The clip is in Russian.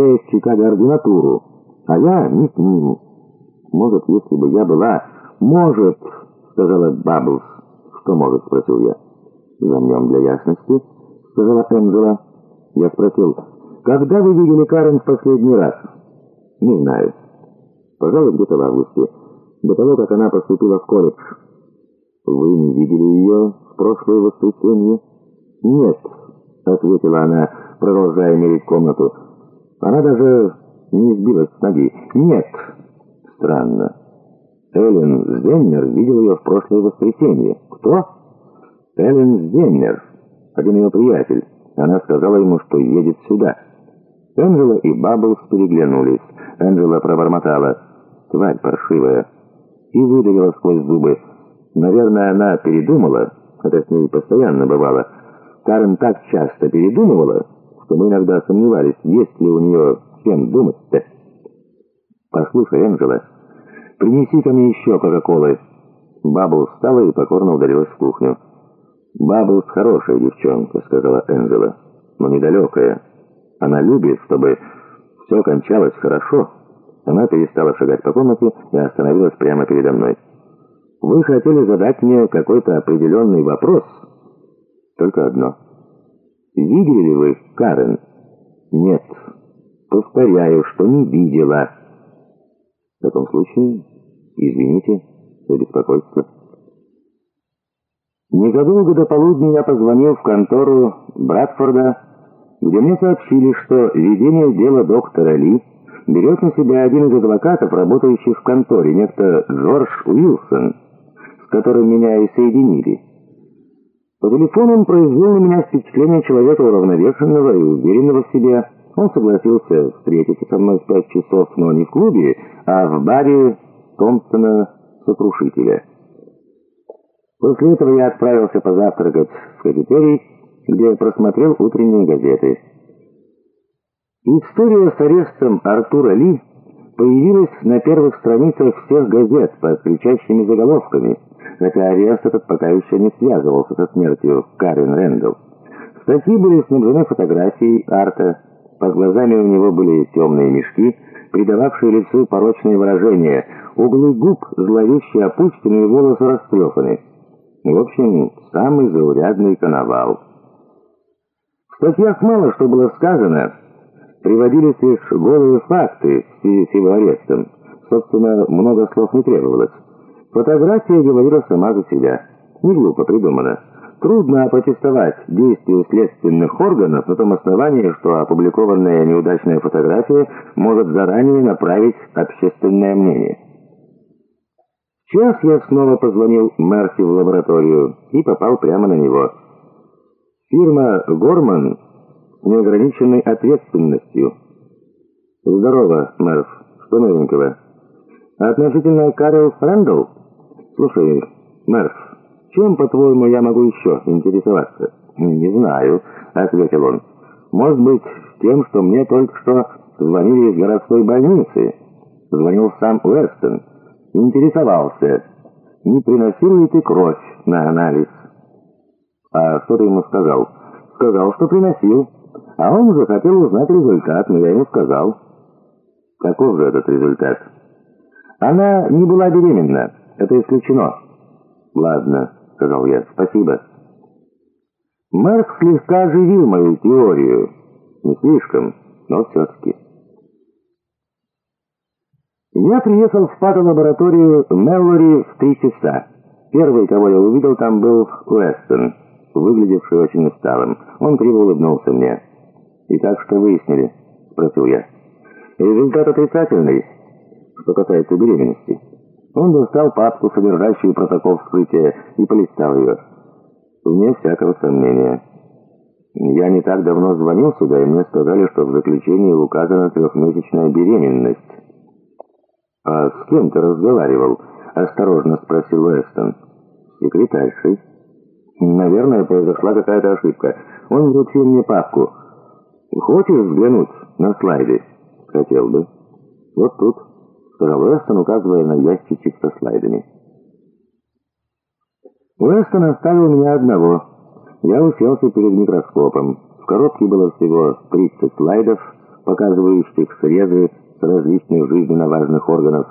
получая в Чикаго ординатуру, а я не с ним. Может, если бы я была... Может, сказала Бабблс. Что может, спросил я. Замнем для ясности, сказала Энджела. Я спросил, когда вы видели Карен в последний раз? Не знаю. Пожалуй, где-то в августе, до того, как она поступила в колледж. Вы не видели ее в прошлое воскресенье? Нет, ответила она, продолжая мерить комнату. Она даже не сбилась с ноги. Нет. Странно. Эллен Зеннер видел ее в прошлое воскресенье. Кто? Эллен Зеннер, один ее приятель. Она сказала ему, что едет сюда. Энджела и Бабблс переглянулись. Энджела пробормотала. «Тварь паршивая!» И выдавила сквозь зубы. Наверное, она передумала. Это с ней постоянно бывало. Карен так часто передумывала, что мы иногда сомневались, есть ли у нее чем думать-то. «Послушай, Энджела, принеси ко мне еще Кока-Колы». Бабл встала и покорно удалилась в кухню. «Бабблс хорошая девчонка», — сказала Энджела, — «но недалекая. Она любит, чтобы все кончалось хорошо». Она перестала шагать по комнате и остановилась прямо передо мной. «Вы хотели задать мне какой-то определенный вопрос?» «Только одно. Видели ли вы Карен?» «Нет». Повторяю, что не видела. В таком случае, извините за беспокойство. Незадолго до полудня я позвонил в контору Братфорда, где мне сообщили, что ведение дела доктора Ли берет на себя один из адвокатов, работающих в конторе, некто Джордж Уилсон, с которым меня и соединили. По телефону он произвел на меня впечатление человека уравновешенного и уверенного в себе, он согласился встретиться со мной в пять часов, но не в клубе, а в баре Томпсона-сокрушителя. После этого я отправился позавтракать в кафетерий, где просмотрел утренние газеты. История с арестом Артура Ли появилась на первых страницах всех газет под кричащими заголовками, хотя арест этот пока еще не связывался со смертью Карен Рэндалл. Статьи были снабжены фотографией Арта, под глазами у него были темные мешки, придававшие лицу порочное выражение. Углы губ зловеще опущены и волосы растрепаны. В общем, самый заурядный коновал. В статьях мало что было сказано. Приводились лишь голые факты в связи с его арестом. Собственно, много слов не требовалось. Фотография говорила сама за себя. Не глупо придумано. Трудно опротестовать действию следственных органов на том основании, что опубликованная неудачная фотография может заранее направить общественное мнение. Сейчас я снова позвонил Мерси в лабораторию и попал прямо на него. Фирма «Горман» неограниченной ответственностью. Здорово, Мерф. Что новенького? Относительно Карл Фрэндл? Слушай, Мерф, чем, по-твоему, я могу еще интересоваться? Не знаю, ответил он. Может быть, тем, что мне только что звонили из городской больницы. Звонил сам Уэстон. Интересовался, не приносил ли ты кровь на анализ. А что ты ему сказал? Сказал, что приносил. А он уже хотел узнать результат, но я ему сказал. Каков же этот результат? Она не была беременна. Это исключено. Ладно сказал я. «Спасибо». Марк слегка оживил мою теорию. Не слишком, но все-таки. Я приехал в патолабораторию Меллори в три часа. Первый, кого я увидел там, был Уэстон, выглядевший очень усталым. Он криво улыбнулся мне. «Итак, что выяснили?» — спросил я. «Результат отрицательный, что касается беременности». Он достал папку, содержащую протокол вскрытия, и полистал ее. Вне всякого сомнения. Я не так давно звонил сюда, и мне сказали, что в заключении указана трехмесячная беременность. «А с кем ты разговаривал?» — осторожно спросил Уэстон. «Секретаршей». «Наверное, произошла какая-то ошибка. Он вручил мне папку. Хочешь взглянуть на слайды?» «Хотел бы. Вот тут» сказал Уэстон, указывая на ящичек со слайдами. Уэстон оставил меня одного. Я уселся перед микроскопом. В коробке было всего 30 слайдов, показывающих срезы различных жизненно важных органов